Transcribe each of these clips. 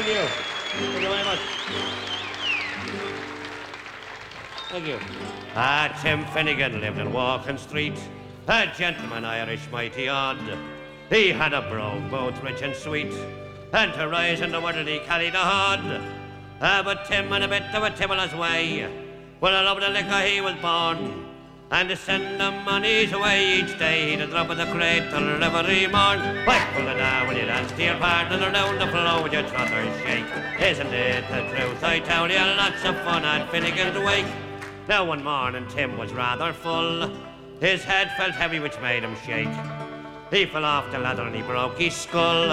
Thank you. Thank you very much. Thank you. Ah, Tim Finnegan lived in Watling Street, a gentleman Irish mighty odd. He had a brogue both rich and sweet, and to rise in the world he carried a hod. Ah, but Tim had a bit of a timorous way. Well, I love the liquor he was born and to send the money's away each day to drop of the crate till every morn. Why pull it down when you dance to your partner around the floor with your trotter shake? Isn't it the truth? I tell you, lots of fun at Finnegan's wake. Now one morning Tim was rather full. His head felt heavy, which made him shake. He fell off the ladder and he broke his skull.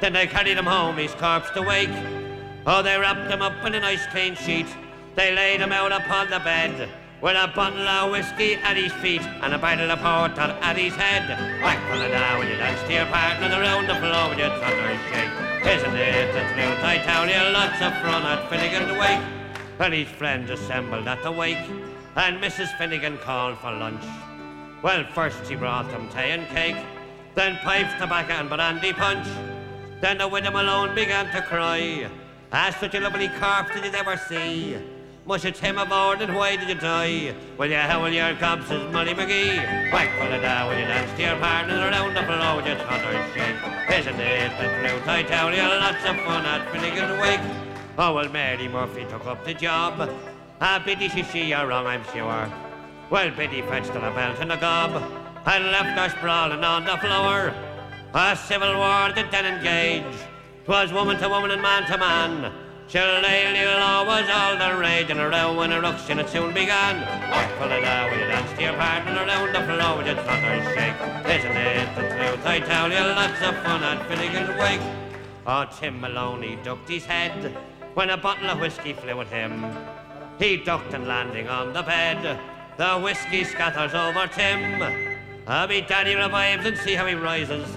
Then they carried him home, his corpse to wake. Oh, they wrapped him up in a nice clean sheet. They laid him out upon the bed with a bottle of whiskey at his feet and a bottle of porter at his head. Whack pull it down when you dance to your partner around the floor with your trotter shake. Isn't it the truth? I tell you, lots of fun at Finnegan's wake. And his friends assembled at the wake, and Mrs. Finnegan called for lunch. Well, first she brought them tea and cake, then pipes, tobacco, and brandy punch. Then the widow Malone began to cry. Ah, such a lovely corpse did you ever see? Mush it's him aboard and why did you die? Well, you howl your cobs says Molly McGee. Whack pull it down when you dance to your partner around the floor with your trotter shake. Isn't it the truth? I tell you, lots of fun at Finnegan's Wake. Oh, well, Mary Murphy took up the job. Ah, Biddy, she see you're wrong, I'm sure. Well, Biddy fetched her a belt and a gob and left her sprawling on the floor. A civil war did then engage. 'Twas woman to woman and man to man. Shillelagh law was all the rage and a row and a ruction it soon began. What pull it out when you dance to your partner around the floor with your trotters shake? Isn't it the truth? I tell you, lots of fun at Finnegan's wake. Oh, Tim Maloney ducked his head when a bottle of whiskey flew at him. He ducked and landing on the bed, the whiskey scatters over Tim. I'll be daddy revives and see how he rises.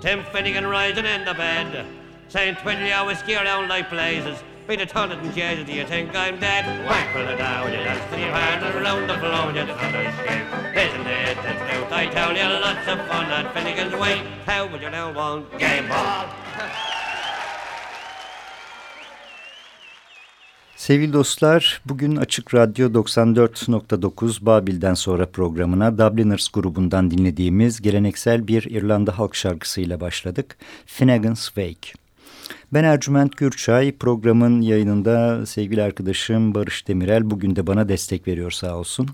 Tim Finnegan rising in the bed, saying twiddle your whiskey around like blazes. Be the toilet and jazz, do you think I'm dead? Whack pull it down, you dance to your hand around the floor, you thunder shake. Isn't it the truth? I tell you, lots of fun at Finnegan's Way. How would you now want game ball? Sevgili dostlar, bugün Açık Radyo 94.9 Babil'den sonra programına Dubliners grubundan dinlediğimiz geleneksel bir İrlanda halk şarkısıyla başladık. Finnegan's Wake. Ben Ercüment Gürçay. Programın yayınında sevgili arkadaşım Barış Demirel bugün de bana destek veriyor sağ olsun.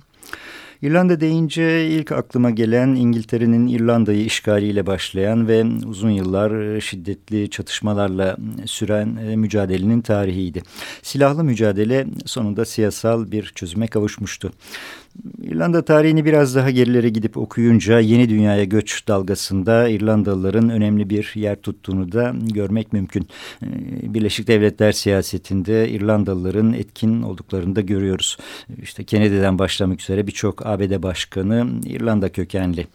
İrlanda deyince ilk aklıma gelen İngiltere'nin İrlanda'yı işgaliyle başlayan ve uzun yıllar şiddetli çatışmalarla süren e, mücadelenin tarihiydi. Silahlı mücadele sonunda siyasal bir çözüme kavuşmuştu. İrlanda tarihini biraz daha gerilere gidip okuyunca yeni dünyaya göç dalgasında İrlandalıların önemli bir yer tuttuğunu da görmek mümkün. Ee, Birleşik Devletler siyasetinde İrlandalıların etkin olduklarını da görüyoruz. İşte Kennedy'den başlamak üzere birçok ABD başkanı İrlanda kökenli.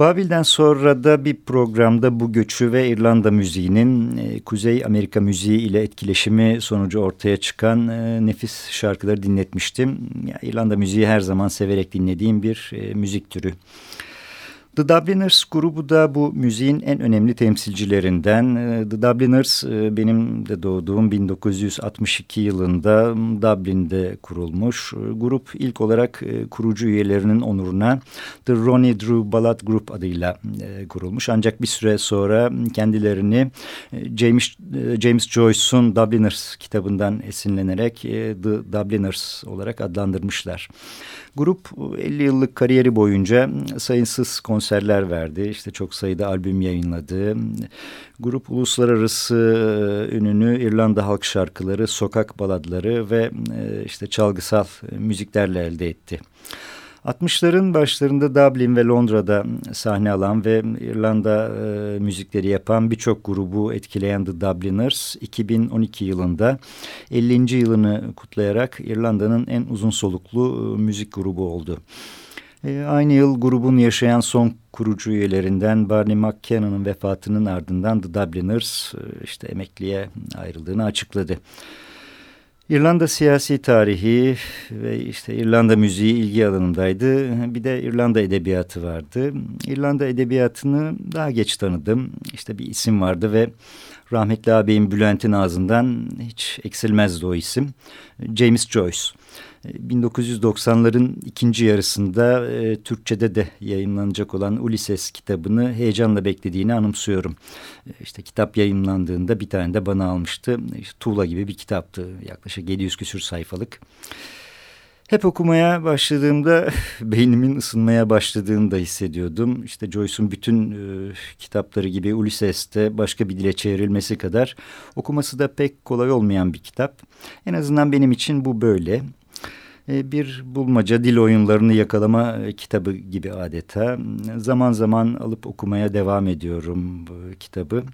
Babil'den sonra da bir programda bu göçü ve İrlanda müziğinin e, Kuzey Amerika müziği ile etkileşimi sonucu ortaya çıkan e, nefis şarkıları dinletmiştim. İrlanda müziği her zaman severek dinlediğim bir e, müzik türü. The Dubliners grubu da bu müziğin en önemli temsilcilerinden. Ee, The Dubliners e, benim de doğduğum 1962 yılında Dublin'de kurulmuş. Ee, grup ilk olarak e, kurucu üyelerinin onuruna The Ronnie Drew Ballad Group adıyla e, kurulmuş. Ancak bir süre sonra kendilerini James, James Joyce'un Dubliners kitabından esinlenerek The Dubliners olarak adlandırmışlar. Grup 50 yıllık kariyeri boyunca sayısız konserler verdi. İşte çok sayıda albüm yayınladı. Grup uluslararası e, ününü İrlanda halk şarkıları, sokak baladları ve e, işte çalgısal müziklerle elde etti. 60'ların başlarında Dublin ve Londra'da sahne alan ve İrlanda e, müzikleri yapan birçok grubu etkileyen The Dubliners 2012 yılında 50. yılını kutlayarak İrlanda'nın en uzun soluklu e, müzik grubu oldu. E, aynı yıl grubun yaşayan son kurucu üyelerinden Barney McKennan'ın vefatının ardından The Dubliners e, işte emekliye ayrıldığını açıkladı. İrlanda siyasi tarihi ve işte İrlanda müziği ilgi alanındaydı. Bir de İrlanda edebiyatı vardı. İrlanda edebiyatını daha geç tanıdım. İşte bir isim vardı ve rahmetli ağabeyim Bülent'in ağzından hiç eksilmezdi o isim. James Joyce. 1990'ların ikinci yarısında e, Türkçe'de de yayınlanacak olan Ulises kitabını heyecanla beklediğini anımsıyorum. E, işte kitap yayınlandığında bir tane de bana almıştı. İşte Tuğla gibi bir kitaptı. Yaklaşık 700 küsür sayfalık. Hep okumaya başladığımda beynimin ısınmaya başladığını da hissediyordum. İşte Joyce'un bütün e, kitapları gibi Ulysses'te başka bir dile çevrilmesi kadar okuması da pek kolay olmayan bir kitap. En azından benim için bu böyle. E, bir bulmaca dil oyunlarını yakalama e, kitabı gibi adeta. Zaman zaman alıp okumaya devam ediyorum bu kitabı.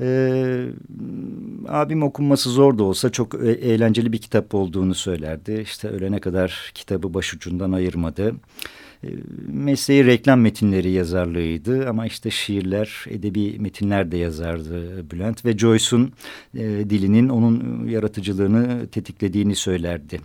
Ee, abim okunması zor da olsa çok e eğlenceli bir kitap olduğunu söylerdi. İşte ölene kadar kitabı başucundan ayırmadı. Mesleği reklam metinleri yazarlığıydı ama işte şiirler, edebi metinler de yazardı Bülent ve Joyce'un e, dilinin onun yaratıcılığını tetiklediğini söylerdi.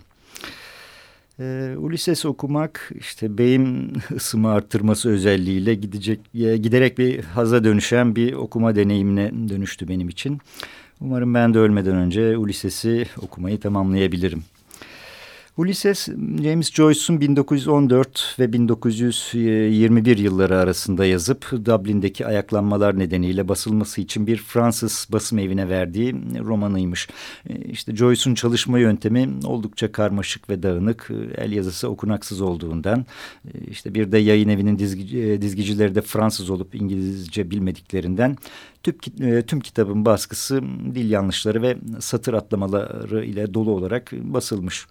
E, Ulises okumak işte beyin ısımı arttırması özelliğiyle gidecek giderek bir haza dönüşen bir okuma deneyimine dönüştü benim için. Umarım ben de ölmeden önce Ulises'i okumayı tamamlayabilirim. Ulysses, James Joyce'un 1914 ve 1921 yılları arasında yazıp Dublin'deki ayaklanmalar nedeniyle basılması için bir Fransız basım evine verdiği romanıymış. E, işte Joyce'un çalışma yöntemi oldukça karmaşık ve dağınık, el yazısı okunaksız olduğundan, e, işte bir de yayın evinin dizgi, e, dizgicileri de Fransız olup İngilizce bilmediklerinden tüm, tüm kitabın baskısı dil yanlışları ve satır atlamaları ile dolu olarak basılmış.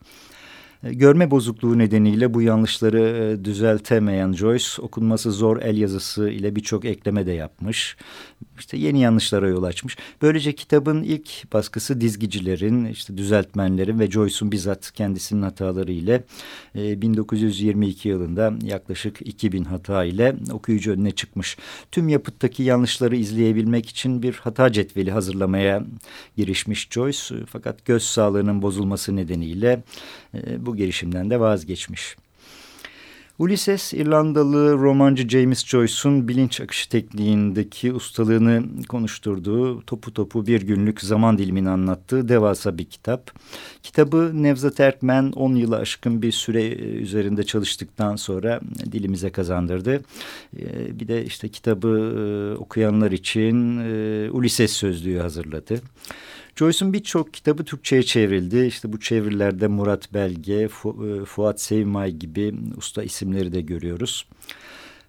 E, görme bozukluğu nedeniyle bu yanlışları e, düzeltemeyen Joyce okunması zor el yazısı ile birçok ekleme de yapmış. İşte yeni yanlışlara yol açmış. Böylece kitabın ilk baskısı dizgicilerin, işte düzeltmenlerin ve Joyce'un bizzat kendisinin hataları ile 1922 yılında yaklaşık 2000 hata ile okuyucu önüne çıkmış. Tüm yapıttaki yanlışları izleyebilmek için bir hata cetveli hazırlamaya girişmiş Joyce. Fakat göz sağlığının bozulması nedeniyle e, bu girişimden de vazgeçmiş. Ulysses, İrlandalı romancı James Joyce'un bilinç akışı tekniğindeki ustalığını konuşturduğu, topu topu bir günlük zaman dilimini anlattığı devasa bir kitap. Kitabı Nevzat Erkmen 10 yılı aşkın bir süre üzerinde çalıştıktan sonra dilimize kazandırdı. Ee, bir de işte kitabı e, okuyanlar için e, Ulysses sözlüğü hazırladı. Joyce'un birçok kitabı Türkçe'ye çevrildi. İşte bu çevirilerde Murat Belge, Fu e, Fuat Sevmay gibi usta isimleri de görüyoruz.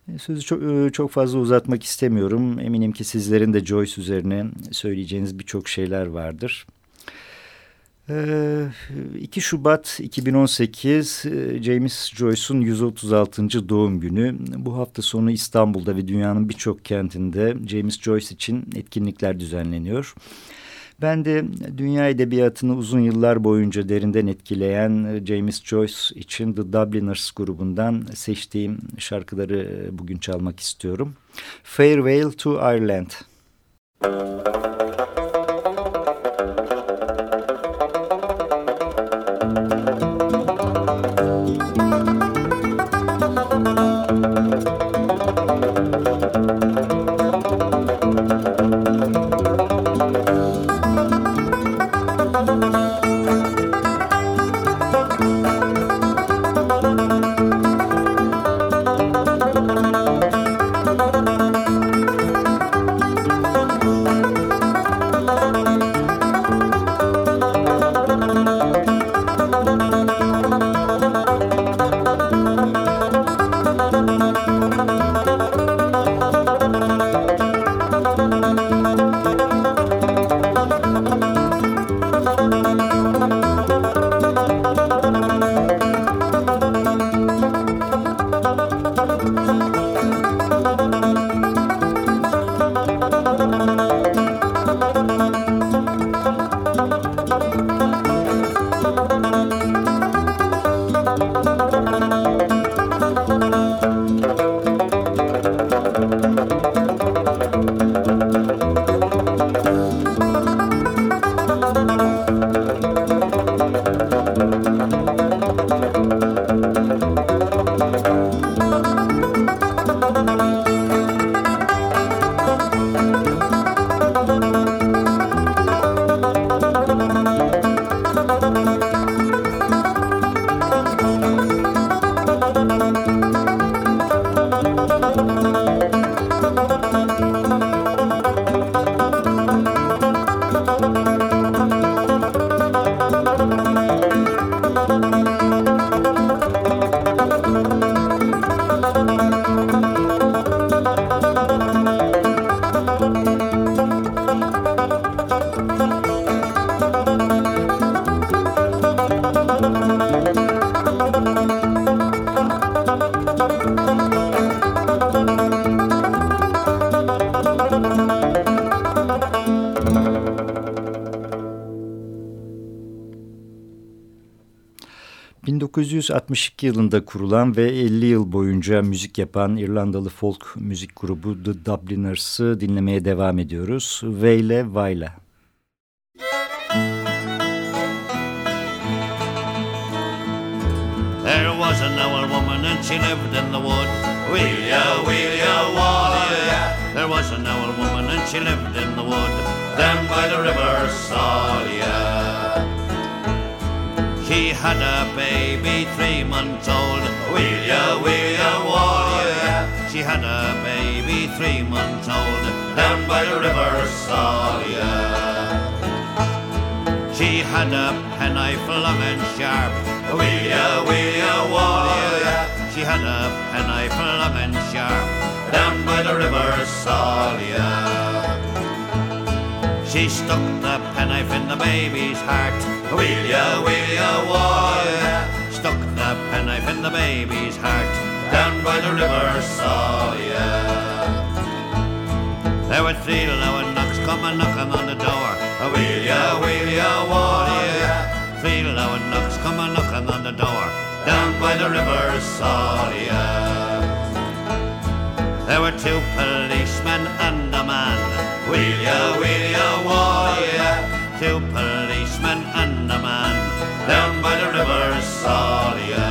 E, sözü çok, e, çok fazla uzatmak istemiyorum. Eminim ki sizlerin de Joyce üzerine söyleyeceğiniz birçok şeyler vardır. 2 Şubat 2018 James Joyce'un 136. doğum günü. Bu hafta sonu İstanbul'da ve dünyanın birçok kentinde James Joyce için etkinlikler düzenleniyor. Ben de dünya edebiyatını uzun yıllar boyunca derinden etkileyen James Joyce için The Dubliners grubundan seçtiğim şarkıları e, bugün çalmak istiyorum. Farewell to Ireland. Müzik 1962 yılında kurulan ve 50 yıl boyunca müzik yapan İrlandalı folk müzik grubu The Dubliners'ı dinlemeye devam ediyoruz. Veyle Vayla. Long and sharp. Ya, wheel ya, wall ya. She had a penknife long and sharp. Down by the river Saile. She stuck the penknife in the baby's heart. Wheel ya, wheel ya, wall ya. Stuck the penknife in the baby's heart. Down by the river Saile. There were three low knocks coming knocking on the Down by the river Saile. There were two policemen and a man. Wheel ya, wheel ya, ya. Two policemen and a man. Down by the river Saile.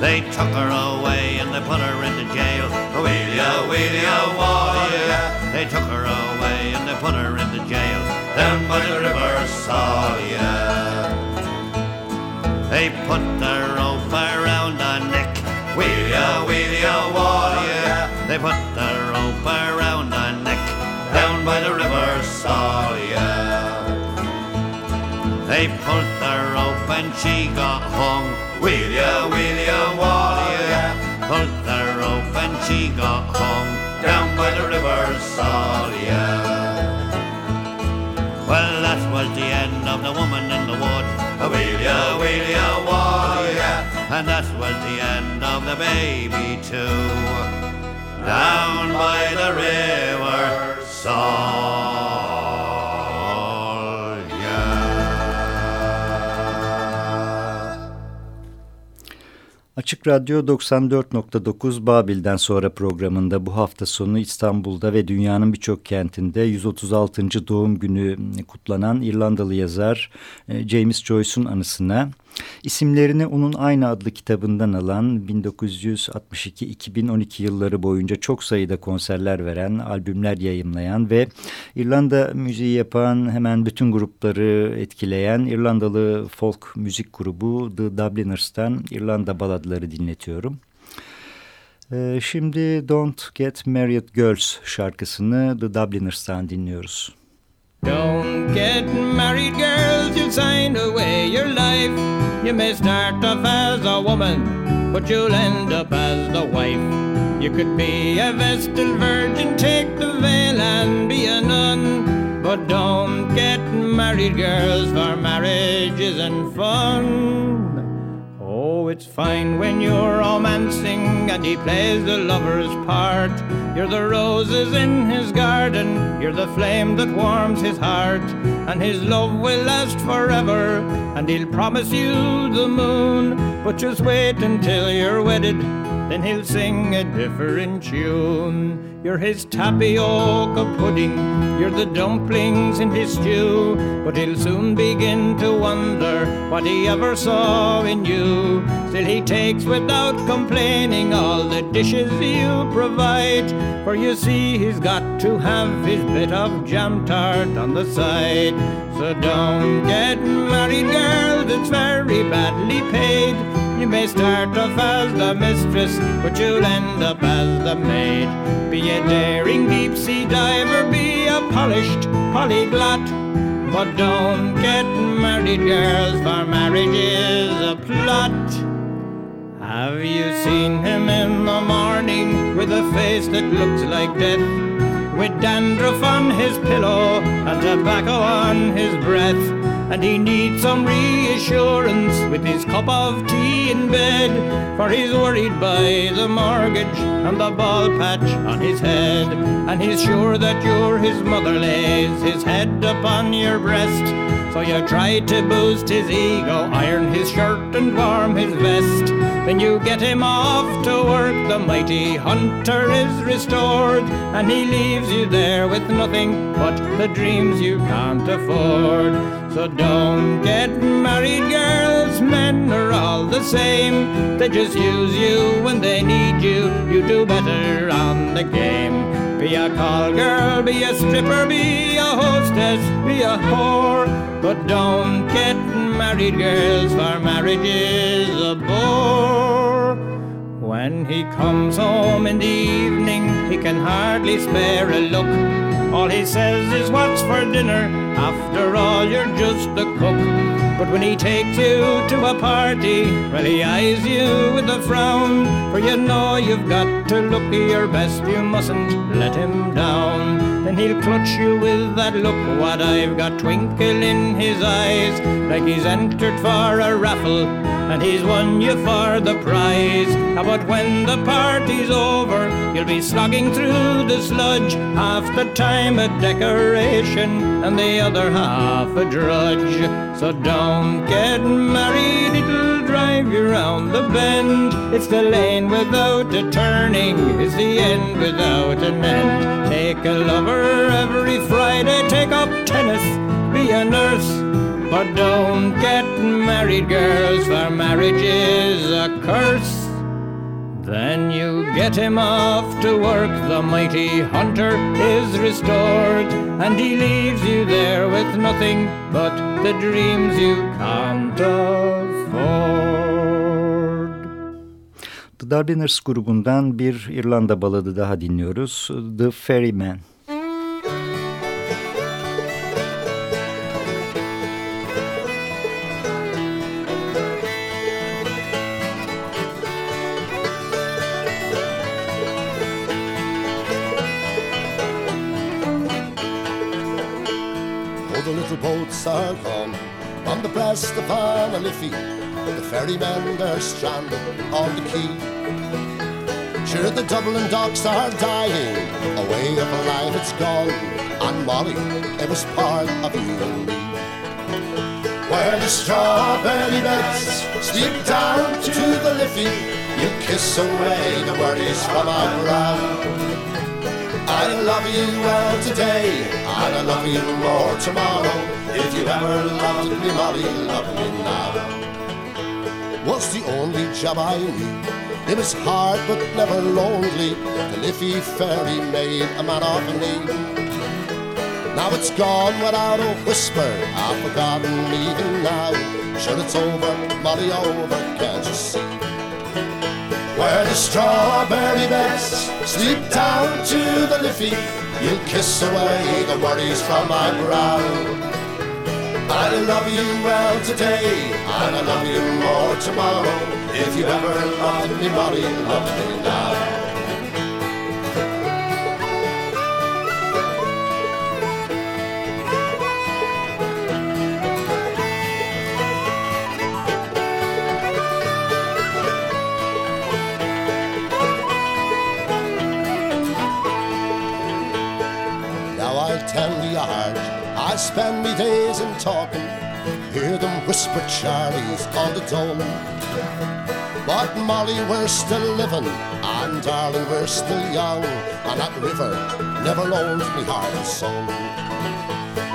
They took her away and they put her into jail. Wheel ya, wheel ya, ya. They took her away and they put her into jail. Down by the river Saile. They put the rope around her neck. Wheel ya, wheel ya, wall ya. They put the rope around her neck. Down by the river Saile. They pulled the rope and she got hung. Wheel ya, wheel ya, wall ya. Pulled the rope and she got hung. Down by the river Saile. That was the end of the woman in the wood. Wheel ya, wheel ya, wall ya. And that was the end of the baby too. Down by the river Saile. Açık Radyo 94.9 Babil'den sonra programında bu hafta sonu İstanbul'da ve dünyanın birçok kentinde 136. doğum günü kutlanan İrlandalı yazar e, James Joyce'un anısına isimlerini onun aynı adlı kitabından alan 1962-2012 yılları boyunca çok sayıda konserler veren, albümler yayımlayan ve İrlanda müziği yapan hemen bütün grupları etkileyen İrlandalı folk müzik grubu The Dubliners'tan İrlanda baladları dinletiyorum. Ee, şimdi Don't Get Married Girls şarkısını The Dubliners'tan dinliyoruz. Don't get married, girls, you'll sign away your life. You may start off as a woman, but you'll end up as the wife. You could be a Vestal Virgin, take the veil and be a nun. But don't get married, girls, for marriage isn't fun. Oh, it's fine when you're romancing and he plays the lover's part. You're the roses in his garden, you're the flame that warms his heart. And his love will last forever, and he'll promise you the moon. But just wait until you're wedded, then he'll sing a different tune. You're his tapioca pudding, you're the dumplings in his stew. But he'll soon begin to wonder what he ever saw in you. Still, he takes without complaining all the dishes you provide. For you see, he's got to have his bit of jam tart on the side. So don't get married, girls, it's very badly paid. You may start off as the mistress, but you'll end up as the maid. Be a daring deep sea diver, be a polished polyglot. But don't get married, girls, for marriage is a plot. Have you seen him in the morning with a face that looks like death? With dandruff on his pillow and tobacco on his breath and he needs some reassurance with his cup of tea in bed, for he's worried by the mortgage and the ball patch on his head, and he's sure that you're his mother lays his head upon your breast. So you try to boost his ego, iron his shirt and warm his vest. Then you get him off to work, the mighty hunter is restored, and he leaves you there with nothing but the dreams you can't afford. So don't get married, girls, men are all the same. They just use you when they need you, you do better on the game. Be a call girl, be a stripper, be a hostess, be a whore. But don't get married, girls, for marriage is a bore. When he comes home in the evening, he can hardly spare a look. All he says is, What's for dinner? After all, you're just a cook. But when he takes you to a party, well, he eyes you with a frown. For you know you've got to look your best, you mustn't let him down. Then he'll clutch you with that look, what I've got twinkle in his eyes, like he's entered for a raffle and he's won you for the prize. But when the party's over, you'll be slogging through the sludge, half the time a decoration and the other half a drudge. So don't get married, it'll drive you round the bend. It's the lane without a turning, it's the end without an end. Take a lover every Friday, take up tennis, be a nurse. But don't get married, girls, for marriage is a curse. Then you get him off to work, the mighty hunter is restored, and he leaves you there with nothing but the dreams you can't afford. The Dubliners grubundan bir İrlanda baladı daha dinliyoruz. The Ferryman. On the quay. Sure, the Dublin docks are dying, a way of life it's gone. And Molly, it was part of you and me. Where the strawberry beds sleep down to the Liffey, you kiss away the worries from our brow. I love you well today, and I love you more tomorrow. If you ever loved me, Molly, love me now. Was the only job I knew. It was hard but never lonely. The Liffey ferry made a man of me. Now it's gone without a whisper. I've forgotten even now. Sure it's over, Molly, over, can't you see? Where the strawberry beds sleep down to the Liffey, you'll kiss away the worries from my brow. I love you well today, and I love you more tomorrow. If you ever loved me, Molly, love me now. Now I spend me days in talking, hear them whisper Charlie's on the dole. But Molly, we're still living, and darling, we're still young, and that river never loans me heart and soul.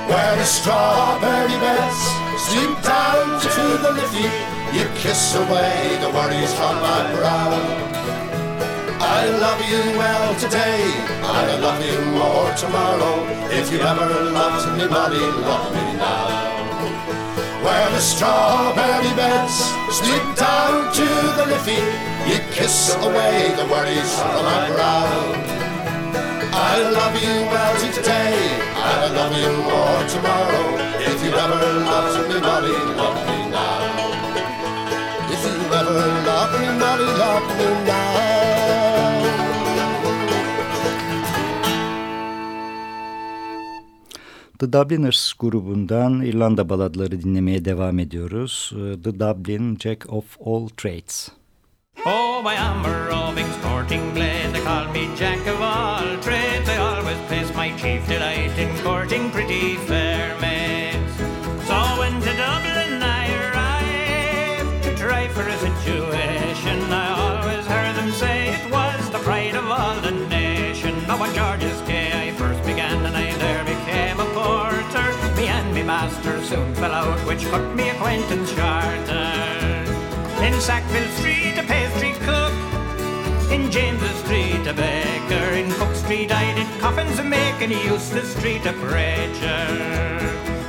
Where the strawberry beds sleep down to the liffey, you kiss away the worries from my brow. I love you well today, I love you more tomorrow. If you ever loved Molly, love me now where the strawberry beds sleep down to the liffey. You kiss away the worries from my brow. I love you well today, I love you more tomorrow. If you ever loved Molly, love me now. If you ever loved Molly, love me now. The Dubliners grubundan İrlanda baladları dinlemeye devam ediyoruz. Ee, The Dublin Jack of All Trades. Oh, am a roving sporting blade, they call me Jack of all trades. I always place my chief delight in courting pretty fair master soon fell out, which put me acquaintance shorter. In Sackville Street, a pastry cook. In James's Street, a baker. In Cook Street, I did coffins and make. In Eustace Street, a preacher.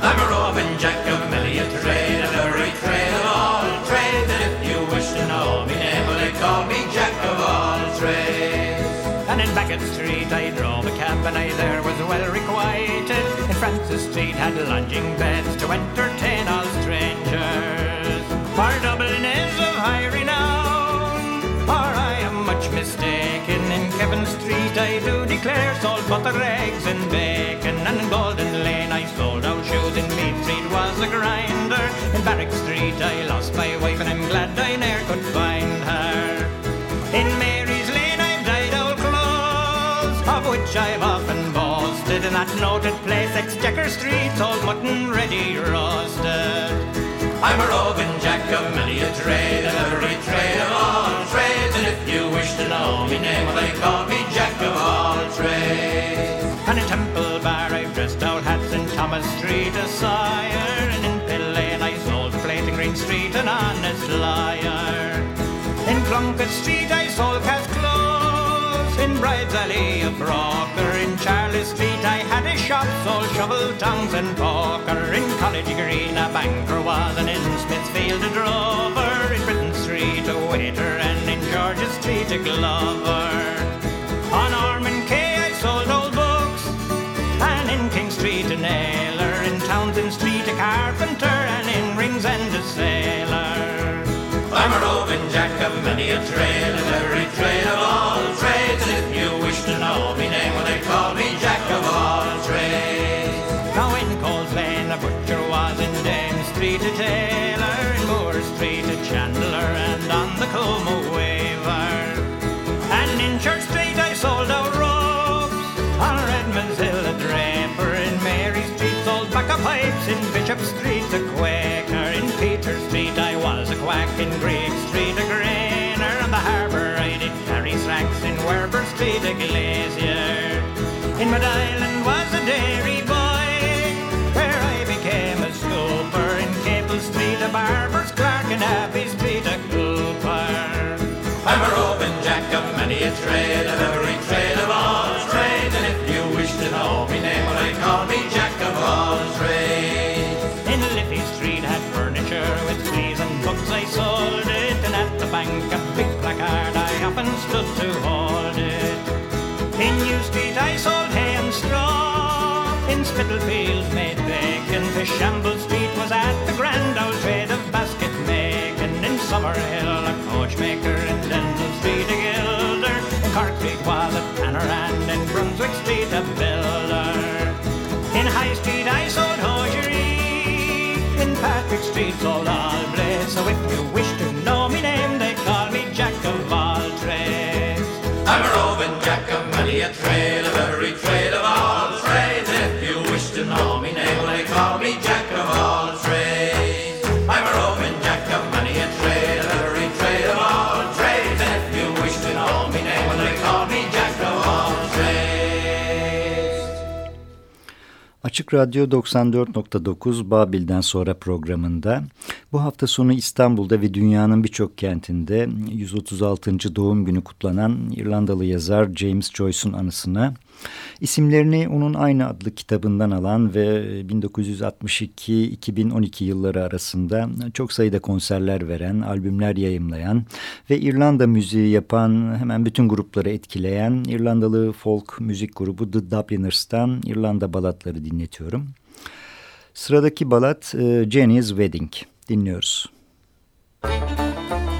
I'm a roving jack of many a trade, and every trade of all trades. And if you wish to know me name, well, they call me Jack of all trades. And in Beckett Street, I drove a cab, and I there was well requited. Francis Street, had lodging beds to entertain all strangers. For Dublin is of high renown, or I am much mistaken. In Kevin Street I do declare sold butter, eggs and bacon. And in Golden Lane I sold out shoes. In Meath Street was a grinder. In Barrack Street I lost my wife, and I'm glad I that noted place, Exchequer Street, old mutton ready roasted. I'm a roving jack of many a trade, and every trade of all trades. And if you wish to know me name, well, they call me Jack of all trades. And in Temple Bar I've dressed out hats in Thomas Street, a sire. And in Pill Lane I sold plate in Green Street, an honest liar. In Plunkett Street I sold cast clothes. In Bride's Alley a broker. Charlie Street I had a shop, sold shovel tongues and poker. In College Green a banker was, and in Smithfield a drover. In Britain Street a waiter, and in George's Street a glover. On Ormond Quay I sold old books, and in King Street a nailer. In Townsend Street a carpenter, and in Ringsend a sailor. I'm a roving jack of many a trade, and every trade of all trades. Street in Moore Street a chandler, and on the Coombe a waver. And in Church Street I sold out ropes, on Redmond's Hill a draper, in Mary Street sold back pipes, in Bishop Street a quaker, in Peter Street I was a quack, in Greek Street a grainer, on the harbour I did carry sacks, in Werburgh Street a glazier. In Mid Island was a dairy boy, barber's clerk, in Abbey Street a cooper. I'm a roving jack of many a trade, of every trade of all trades, and if you wish to know me name, well, they call me Jack of all trades. In Liffey Street had furniture with fleas and books, I sold it, and at the bank a big placard I often stood to hold it. In New Street I sold hay and straw, in Spitalfields made bacon, Fishamble Street coachmaker, in Denton Street a gilder, Cork Street was a tanner, and in Brunswick Street a builder. In High Street I sold hosiery, in Patrick Street sold all blaze, so if you Radyo 94.9 Babil'den sonra programında bu hafta sonu İstanbul'da ve dünyanın birçok kentinde 136. doğum günü kutlanan İrlandalı yazar James Joyce'un anısına isimlerini onun aynı adlı kitabından alan ve 1962-2012 yılları arasında çok sayıda konserler veren, albümler yayımlayan ve İrlanda müziği yapan hemen bütün grupları etkileyen İrlandalı folk müzik grubu The Dubliners'tan İrlanda balatları dinletiyorum. Sıradaki balat e, Jenny's Wedding. Dinliyoruz. Müzik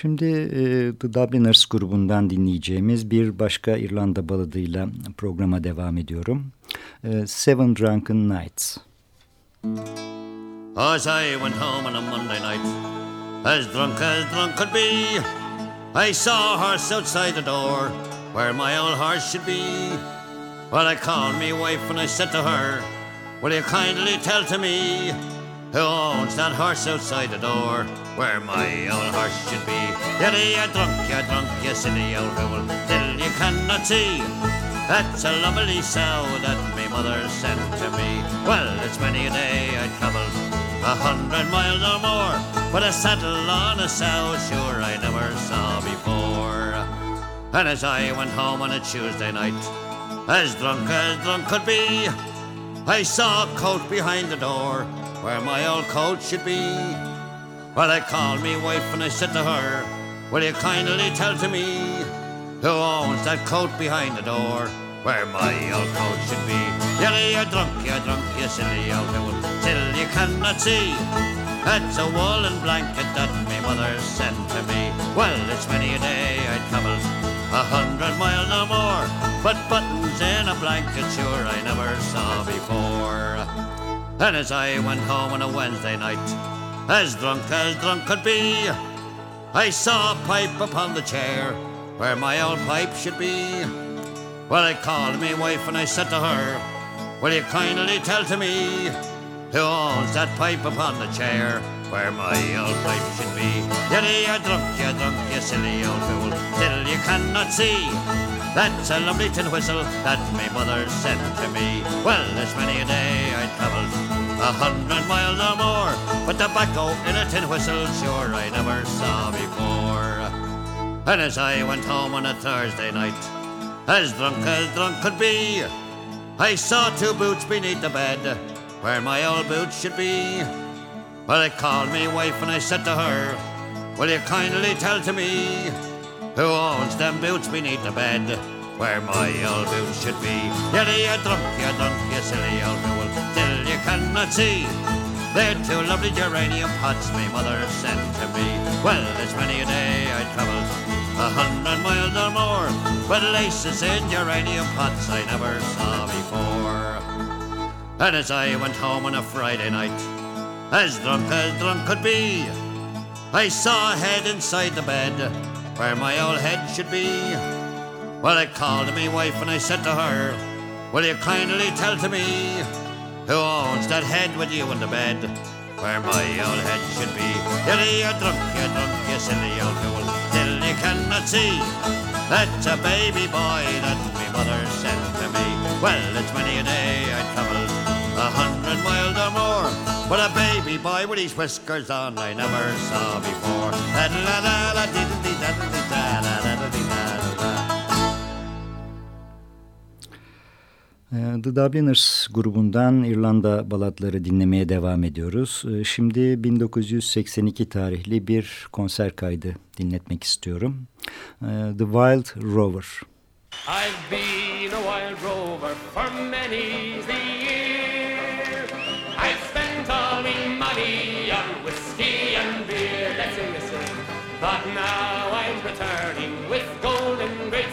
Şimdi e, The Dubliners grubundan dinleyeceğimiz bir başka İrlanda baladıyla programa devam ediyorum. E, Seven Drunken Nights. As I went home on a Monday night, as drunk as drunk could be, I saw a horse outside the door, where my old horse should be. Well, I called me wife and I said to her, Will you kindly tell to me who owns that horse outside the door? Where my old horse should be. Yaddy, you're drunk, you're drunk, you silly old fool, till you cannot see. That's a lovely sow that me mother sent to me. Well, it's many a day I travelled a hundred miles or more, but a saddle on a sow, sure I never saw before. And as I went home on a Tuesday night, as drunk as drunk could be, I saw a coat behind the door where my old coat should be. Well, I called me wife and I said to her, Will you kindly tell to me who owns that coat behind the door where my old coat should be? Yeah, you're drunk, you're drunk, you silly old fool, till you cannot see. That's a woolen blanket that my mother sent to me. Well, it's many a day I travelled a hundred mile no more, but buttons in a blanket sure I never saw before. And as I went home on a Wednesday night, as drunk as drunk could be, I saw a pipe upon the chair where my old pipe should be. Well, I called me wife and I said to her, Will you kindly tell to me who owns that pipe upon the chair where my old pipe should be? Yeah, you're drunk, you're drunk, you silly old fool, till you cannot see. That's a lovely tin whistle that my mother sent to me. Well, there's many a day I travelled a hundred miles or more, but tobacco in a tin whistle, sure I never saw before. And as I went home on a Thursday night, as drunk as drunk could be, I saw two boots beneath the bed, where my old boots should be. Well, I called me wife and I said to her, Will you kindly tell to me who owns them boots beneath the bed, where my old boots should be? Yeah, you're drunk, you're drunk, you silly old fool, till you cannot see. They're two lovely geranium pots my mother sent to me. Well, there's many a day I travelled a hundred miles or more, but laces in geranium pots I never saw before. And as I went home on a Friday night, as drunk as drunk could be, I saw a head inside the bed where my old head should be. Well, I called to me wife and I said to her, Will you kindly tell to me who owns that head with you in the bed where my old head should be? Yeah, you're drunk, you're drunk, you silly old fool, till you cannot see. That's a baby boy that my mother sent to me. Well, it's many a day I travelled a hundred miles or more. But a baby boy with his whiskers on I never saw before. The Dubliners grubundan İrlanda balatları dinlemeye devam ediyoruz. Ee, şimdi 1982 tarihli bir konser kaydı dinletmek istiyorum. Ee, The Wild Rover. I've been a wild rover for many years. I've spent all my money on whiskey and beer. Listen, listen. But now I'm returning with golden great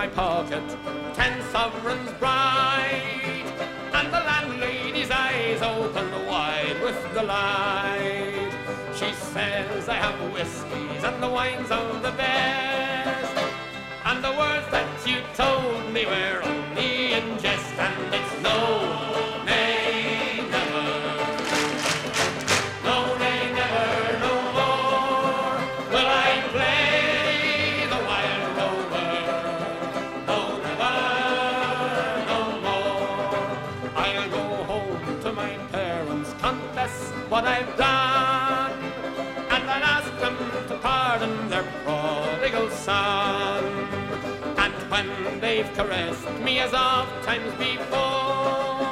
my pocket ten sovereigns bright, and the landlady's eyes opened wide with delight. She says I have whiskies and the wines of the best. And the words that you told me were only in jest, and it's no, they've caressed me as oft times before,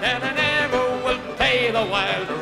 then I never will pay the wild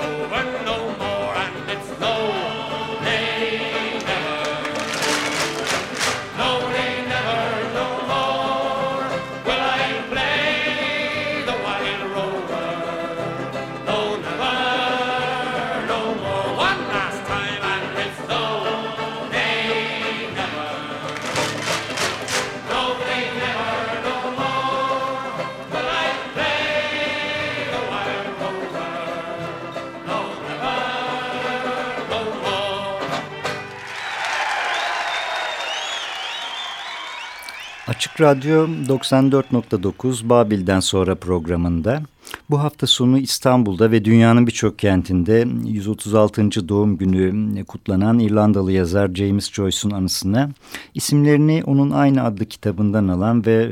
Radyo 94.9 Babil'den sonra programında bu hafta sonu İstanbul'da ve dünyanın birçok kentinde 136. doğum günü kutlanan İrlandalı yazar James Joyce'un anısına isimlerini onun aynı adlı kitabından alan ve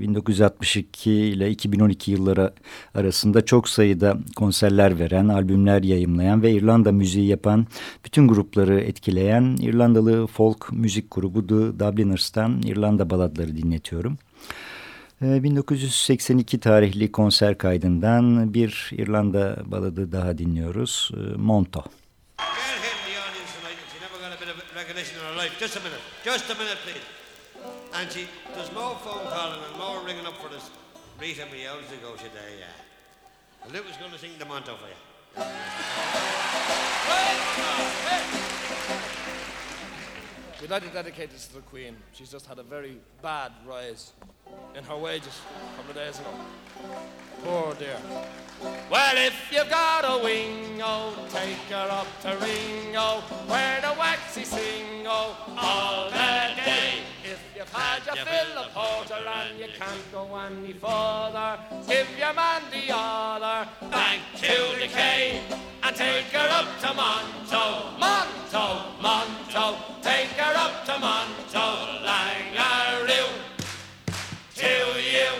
1962 e, ile 2012 yılları arasında çok sayıda konserler veren, albümler yayımlayan ve İrlanda müziği yapan bütün grupları etkileyen İrlandalı folk müzik grubu The Dubliners'tan İrlanda baladları dinletiyorum. 1982 ee, tarihli konser kaydından bir İrlanda baladı daha dinliyoruz. Ee, Monto. Just a minute, just a minute, please. Auntie, there's more phone calling and more ringing up for this Rita me hours ago today, yeah. Luke was going to sing the Monto for you. We'd like to dedicate this to the Queen. She's just had a very bad rise in her wages a couple of days ago. Poor dear. Well, if you've got a wing, oh, take her up to Ringo, oh, where the waxy sing, oh, all the day. If you've had your fill of porter and you can't go any further, give your man the other, thank to decay, take her up to Monto, Monto, Monto, take her up to Monto, Langaroo to you.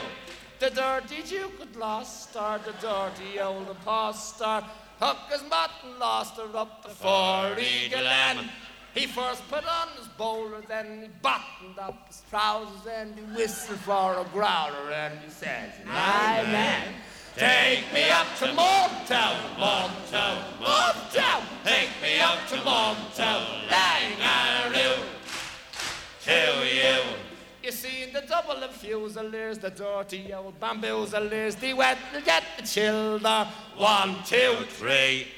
The dirty Duke had lost her, the dirty old impostor. Took his mutton, lost her up the four eagle end. He first put on his bowler, then he buttoned up his trousers, and he whistled for a growler, and he says, My man, take me up to Monto, Monto, Monto, take me up to Monto, Langaroo, to you. You see, the Dublin fusiliers, the dirty old bamboozlers, they went to get the childer. One, two, three.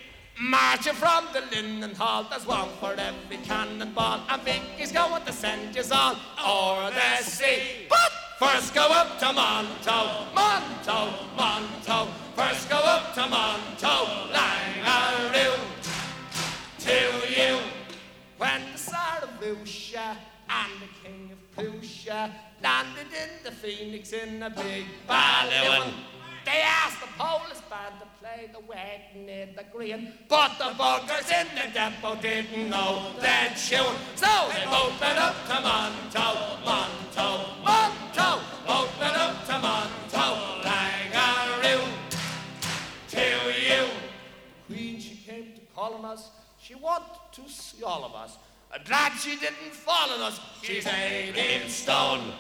Marching from the linen hall, there's one for every cannonball. And Vicky's going to send you on or the sea. But first go up to Monto, Monto, Monto. First go up to Monto, Langaroo. To you, when the Tsar of Russia and the King of Prussia landed in the Phoenix in a big balloon. They asked the Polish band to play the Wearing of the Green, but the buggers in the depot didn't know that tune. So they went up to Monto, Monto, Monto, came to call us. She wanted to see all of us. Glad she didn't follow us. She's eight in stone.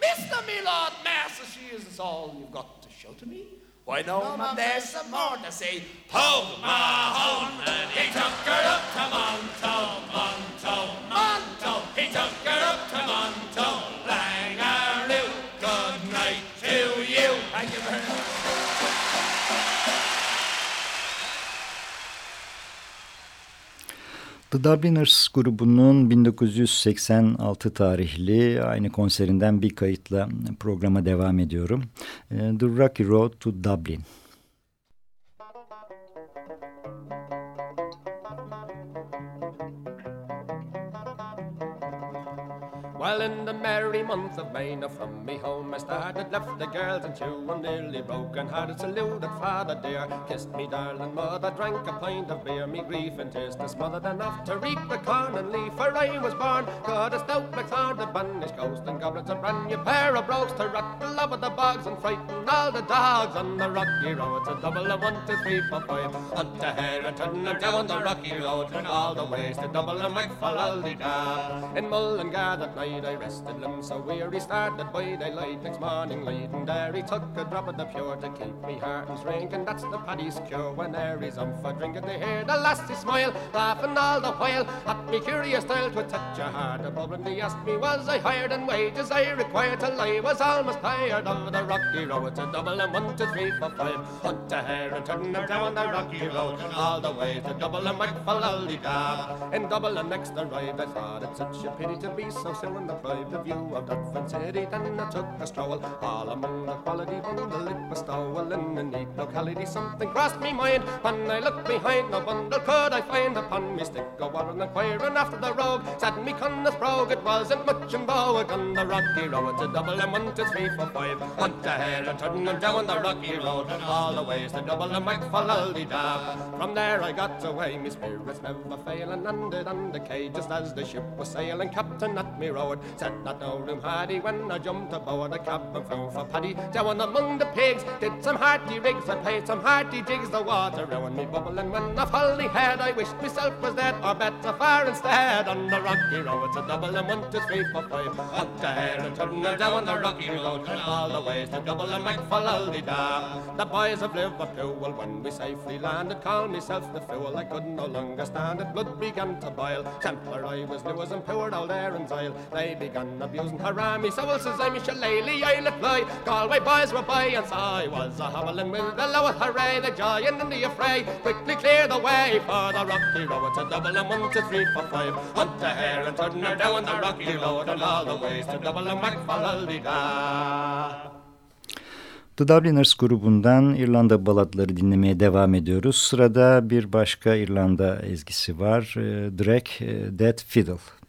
Mr. Milord, Master, she is all you've got to show to me. Why no, no man, there's some more to say. Hold my horn, and he took her up to Monto, Monto, Monto. He took her up to Monto, Langaroo. Good night to you. Thank you very much. The Dubliners grubunun 1986 tarihli aynı konserinden bir kayıtla programa devam ediyorum. The Rocky Road to Dublin. Well, in the merry month of May, now from me home I started, left the girls and two, and nearly broken hearted, saluted father dear, kissed me darling mother, drank a pint of beer, me grief and tears to smothered enough to reap the corn and leaf, for I was born, got a stout McLeod, the banished ghost, and goblins, a brand new pair of brogues to rot the love of the bogs and frighten all the dogs on the rocky road. A double of one, two, three, four, five, up to Herriton and turn down the rocky road, and all the ways to Dublin Wickfall, all the In Mullingar that night, I rested limbs so weary, started by daylight. Next morning light, and there he took a drop of the pure to keep me heart and drink, and that's the paddy's cure when there is um for drinking They hear the lassie smile, laughing all the while. At me curious style to touch a heart above, and he asked me was I hired and wages I required till I was almost tired of the rocky road. A Dublin one, to hair and turn them down the rocky road, all the way to Dublin Wickfall, all the In Dublin next arrived, I thought it's such a pity to be so soon on the private view of Dufferin City. Then I took a stroll all among the quality bundle. It was stowel in a neat locality. Something crossed me mind when I looked behind the bundle. Could I find upon me stick a warren inquiring after the rogue? Said me Connaught brogue, it wasn't much in vogue on the rocky road to Dublin one to three for five. Hunt ahead and turn and down the rocky road and all the ways to Dublin make for da. From there I got away, me spirits never failing, landed on the quay just as the ship was sailing. Captain at me road said not no room he when I jumped aboard a cabin found for Paddy. Down among the pigs, did some hearty rigs, I played some hearty jigs, the water round me bubbling when I fully had. I wished myself was dead or better far instead on the rocky road to Dublin one, two, three, four, five. Up the hill and turn down the rocky road and all the ways to Dublin make da. The boys of Liverpool, when we safely landed, called myself the fool. I could no longer stand it, blood began to boil. Templar I was new as and poured there and oil. Began abusing her me, so says I'm shillelagh, I'll apply. Galway boys were by, and I was a hobbling with the lower hooray, the giant in the affray. Quickly clear the way for the rocky road to double and one, two, three, four, five. Hunt the hare and turn her down the rocky road and all the ways to double and back for da. The Dubliners grubundan İrlanda baladları dinlemeye devam ediyoruz. Sırada bir başka İrlanda ezgisi var. Drake, Dead Fiddle.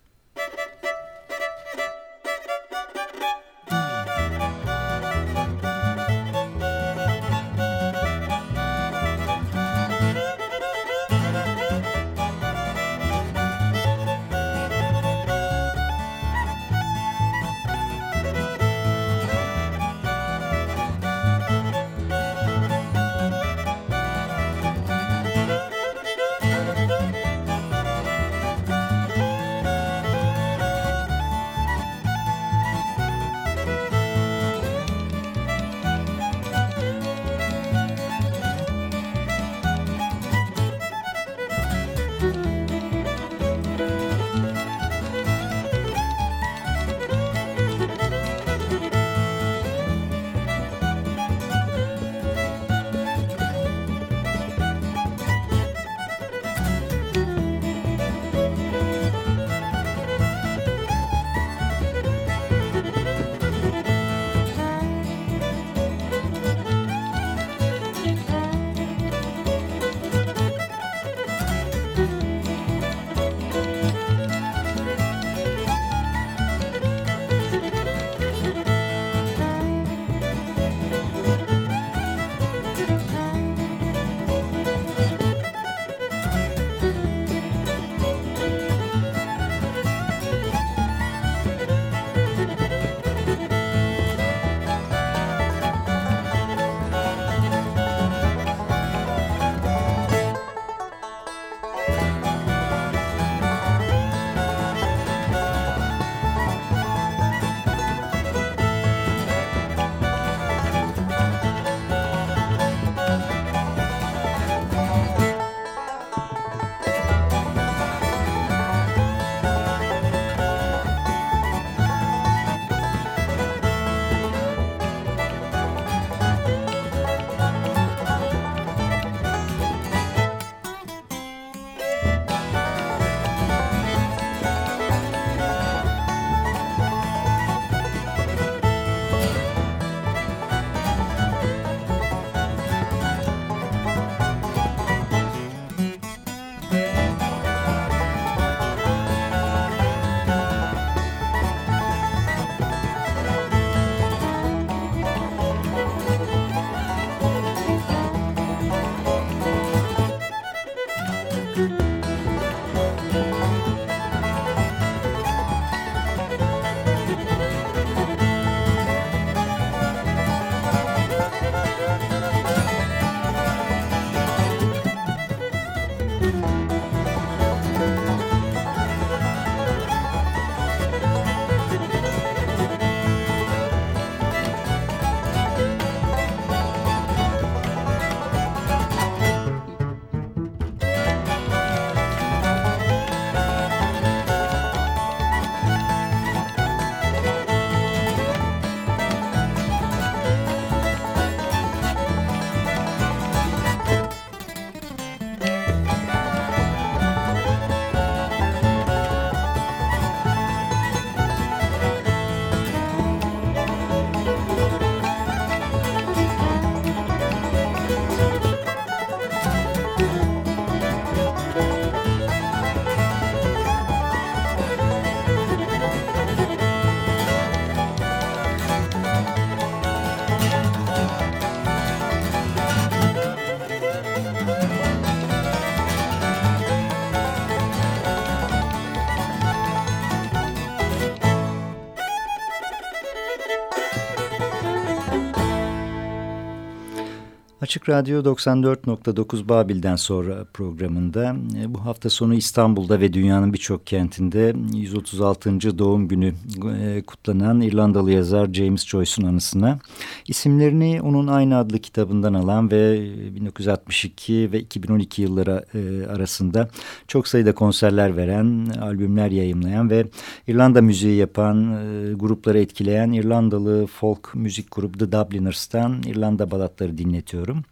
Açık Radyo 94.9 Babil'den sonra programında e, bu hafta sonu İstanbul'da ve dünyanın birçok kentinde 136. doğum günü e, kutlanan İrlandalı yazar James Joyce'un anısına isimlerini onun aynı adlı kitabından alan ve 1962 ve 2012 yılları e, arasında çok sayıda konserler veren, albümler yayımlayan ve İrlanda müziği yapan, grupları etkileyen İrlandalı folk müzik grubu The Dubliners'tan İrlanda balatları dinletiyorum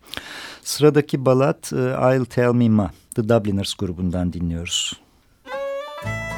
Sıradaki balat e, I'll Tell Me Ma, The Dubliners grubundan dinliyoruz. Tell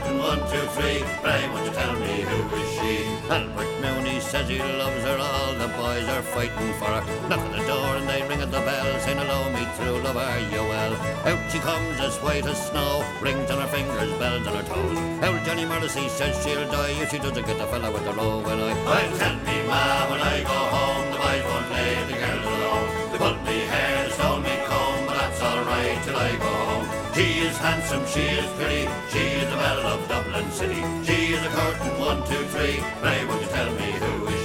one, two, three, but won't you tell me who is she. Albert Mooney says he loves her all the boys are fighting for her. Knock at the door and they ring at the bell, saying hello, me true love, are you well? Out she comes as white as snow, rings on her fingers, bells on her toes. Old Johnny Morrissey says she'll die if she doesn't get the fella with the roving eye. I'll tell me ma when I go home, the boys won't leave the girls alone. They pulled me hair, stole me comb, but that's alright till I go home. She is handsome, she is pretty, she is the belle of Dublin City. She is a curtain, one, two, three, pray would you tell me who is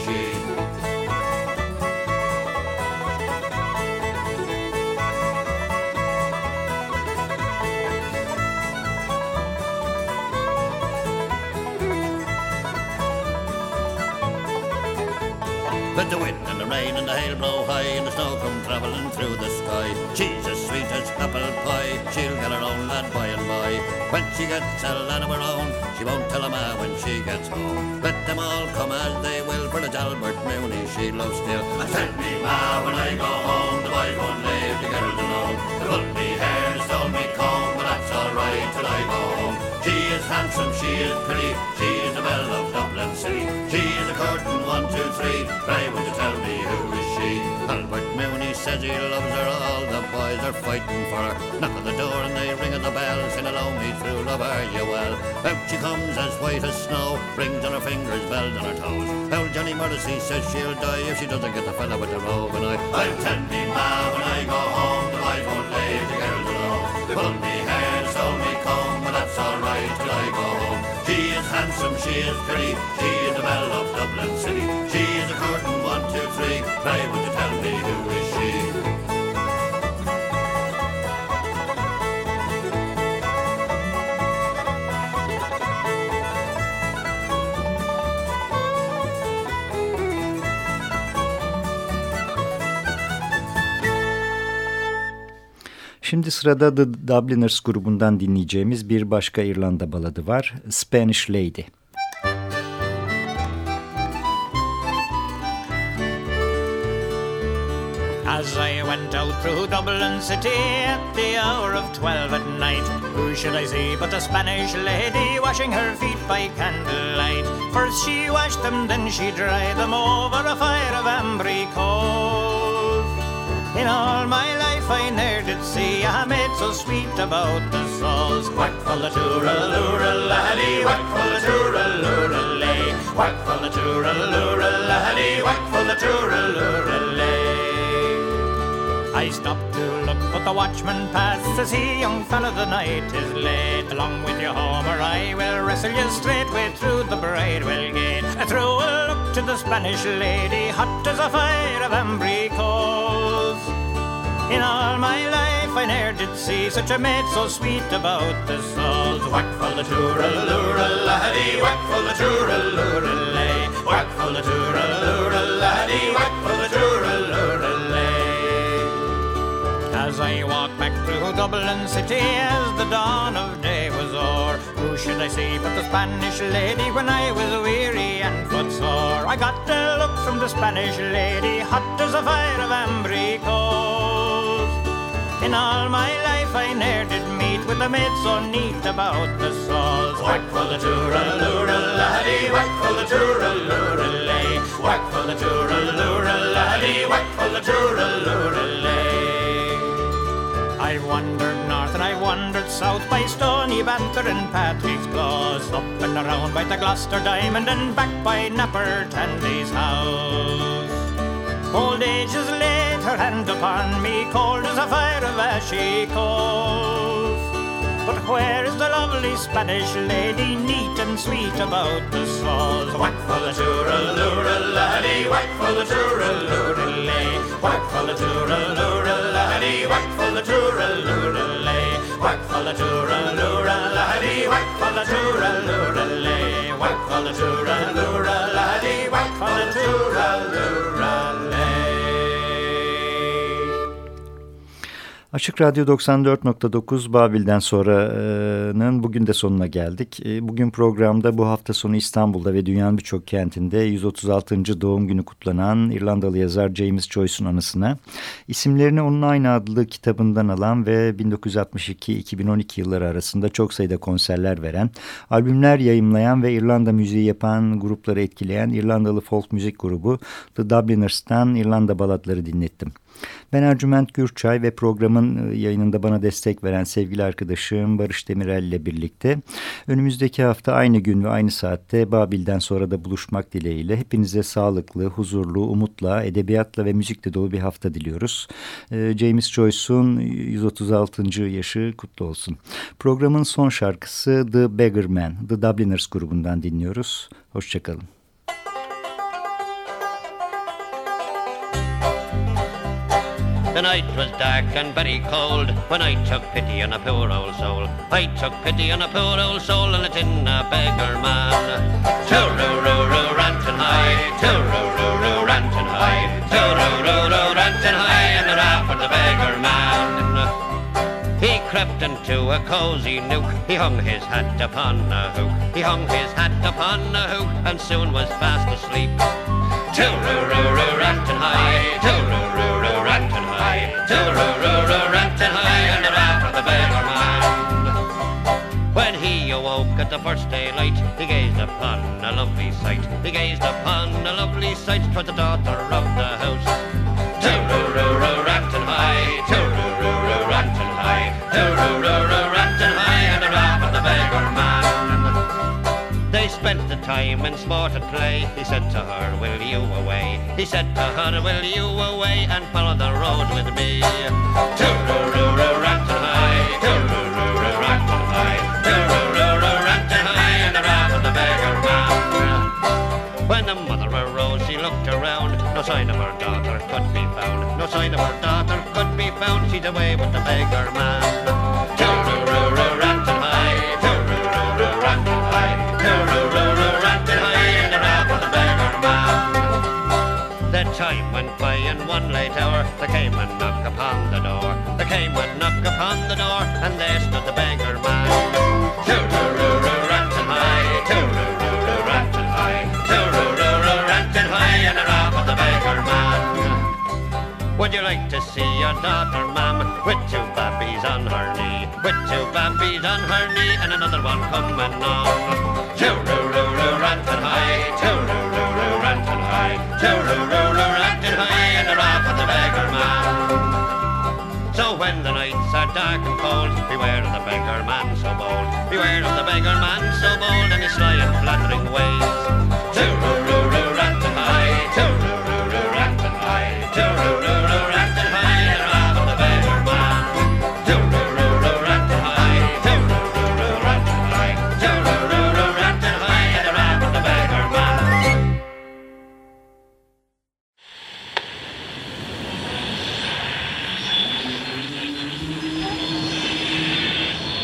rain and the hail blow high and the snow come travelling through the sky. She's as sweet as apple pie, she'll get her own lad by and by. When she gets a lad of her own, she won't tell a man when she gets home. Let them all come as they will, for it's Albert Mooney she loves still. Send me ma when I go home, the boys won't leave the girls alone. They pull me hair, stole me comb, but that's alright till I go home. She is handsome, she is pretty, she is the belle of Dublin City. She is a curtain, one, two, three, pray would you tell me who is she? Albert Mooney says he loves her, all the boys are fighting for her. Knock at the door and they ring at the bell, saying hello me true love, are you well? Out she comes as white as snow, rings on her fingers, bells on her toes. Old Johnny Morrissey says she'll die if she doesn't get the fella with the robe and I. I'll tell me ma when I go home, the boys won't leave the girls alone. They pull me handsome, she is pretty, she is the belle of Dublin City. She is a curtain, one, two, three, pray would you tell me who is Şimdi sırada The Dubliners grubundan dinleyeceğimiz bir başka İrlanda baladı var. Spanish Lady. As I went out through Dublin city at the hour of twelve at night, who should I see but the Spanish lady washing her feet by candlelight? First she washed them, then she dried them over a fire of ambry coals. In all my life I ne'er did see a maid so sweet about the souls. Whack for the tooraloora laddie, whack for the tooraloora lay. Eh. Whack for the tooraloora laddie, whack for the tooraloora lay. Eh. I stopped to look, but the watchman passed. Says he, young fellow, the night is late. Along with you home, or I will wrestle you straightway through the Bridewell gate. I threw a look to the Spanish lady, hot as a fire of ambry coals. In all my life I ne'er did see such a maid so sweet about the souls. Whack for the tooraloora laddie, whack for the tooraloora lay. Whack for the tooraloora laddie, whack for the tooraloora lay. As I walked back through Dublin city as the dawn of day was o'er, who should I see but the Spanish lady when I was weary and footsore? I got a look from the Spanish lady, hot as a fire of ambry coal. In all my life I ne'er did meet with a maid so neat about the saws. Whack for the tooraloora laddie, whack for the tooraloora lay. Whack for the tooraloora laddie, whack for the tooraloora lay. I wandered north and I wandered south by Stoney Batter and Patrick's Close, up and around by the Gloucester Diamond and back by Napper Tandy's house. Old age is laid her hand upon me, cold as a fire of ashy coals. But where is the lovely Spanish lady, neat and sweet about the saws? Whack for the tooralura laddie, whack for the tooralura lay, whack for the tooralura laddie, whack for the tooralura lay, whack for the tooralura laddie, whack for the tooralura lay, whack for the tooralura laddie, whack for the tooralura Açık Radyo 94.9 Babil'den sonranın bugün de sonuna geldik. E, bugün programda bu hafta sonu İstanbul'da ve dünyanın birçok kentinde 136. doğum günü kutlanan İrlandalı yazar James Joyce'un anısına isimlerini onun aynı adlı kitabından alan ve 1962-2012 yılları arasında çok sayıda konserler veren, albümler yayımlayan ve İrlanda müziği yapan grupları etkileyen İrlandalı folk müzik grubu The Dubliners'tan İrlanda baladları dinlettim. Ben Ercüment Gürçay ve programın e, yayınında bana destek veren sevgili arkadaşım Barış Demirel ile birlikte önümüzdeki hafta aynı gün ve aynı saatte Babil'den sonra da buluşmak dileğiyle hepinize sağlıklı, huzurlu, umutla, edebiyatla ve müzikle dolu bir hafta diliyoruz. E, James Joyce'un 136. yaşı kutlu olsun. Programın son şarkısı The Beggar Man, The Dubliners grubundan dinliyoruz. Hoşçakalın. The night was dark and very cold when I took pity on a poor old soul. I took pity on a poor old soul and it's in a beggar man. Tooroo-roo-roo, rantin' high, tooroo-roo-roo, rantin' high, tooroo-roo-roo, rantin' high, and the rap the beggar man. He crept into a cosy nook, he hung his hat upon a hook, he hung his hat upon a hook, and soon was fast asleep. Tooroo-roo-roo, rantin' high, tooroo-roo-roo, rantin' high, tooroo-roo-roo, rantin' high, and the rap of the beggar man. When he awoke at the first daylight, he gazed upon a lovely sight. He gazed upon a lovely sight, 'twas the daughter of the house. Tooroo-roo-roo, rantin' high, tooroo-roo-roo, rantin' high, tooroo-roo-roo, rantin' high, and the rap of the beggar man. They spent the time in sport and play. He said to her, Will you away? He said to her, Will you away and follow the road with me? Tooroo-roo-roo, rantin' high, tooroo-roo-roo, rantin' high, tooroo-roo-roo, rantin' high, and the the beggar man. When the mother arose, she looked around. No sign of her daughter could be found. No sign of her daughter could be found. She's away with the beggar man. A knock upon the door. There came a knock upon the door, and there stood the beggar man. Would you like to see your daughter, ma'am, with two babbies on her knee, with two babbies on her knee, and another one coming on? Tooroo-roo-roo, rantin' high, tooroo-roo-roo, high, tooroo-roo-roo, rantin' high, and the rap of the beggar man. So when the nights are dark and cold, beware of the beggar man so bold. Beware of the beggar man so bold and his sly and flattering ways. Tooroo-roo-roo, rantin' high, tooroo-roo-roo, rantin' high, tooroo-roo-roo,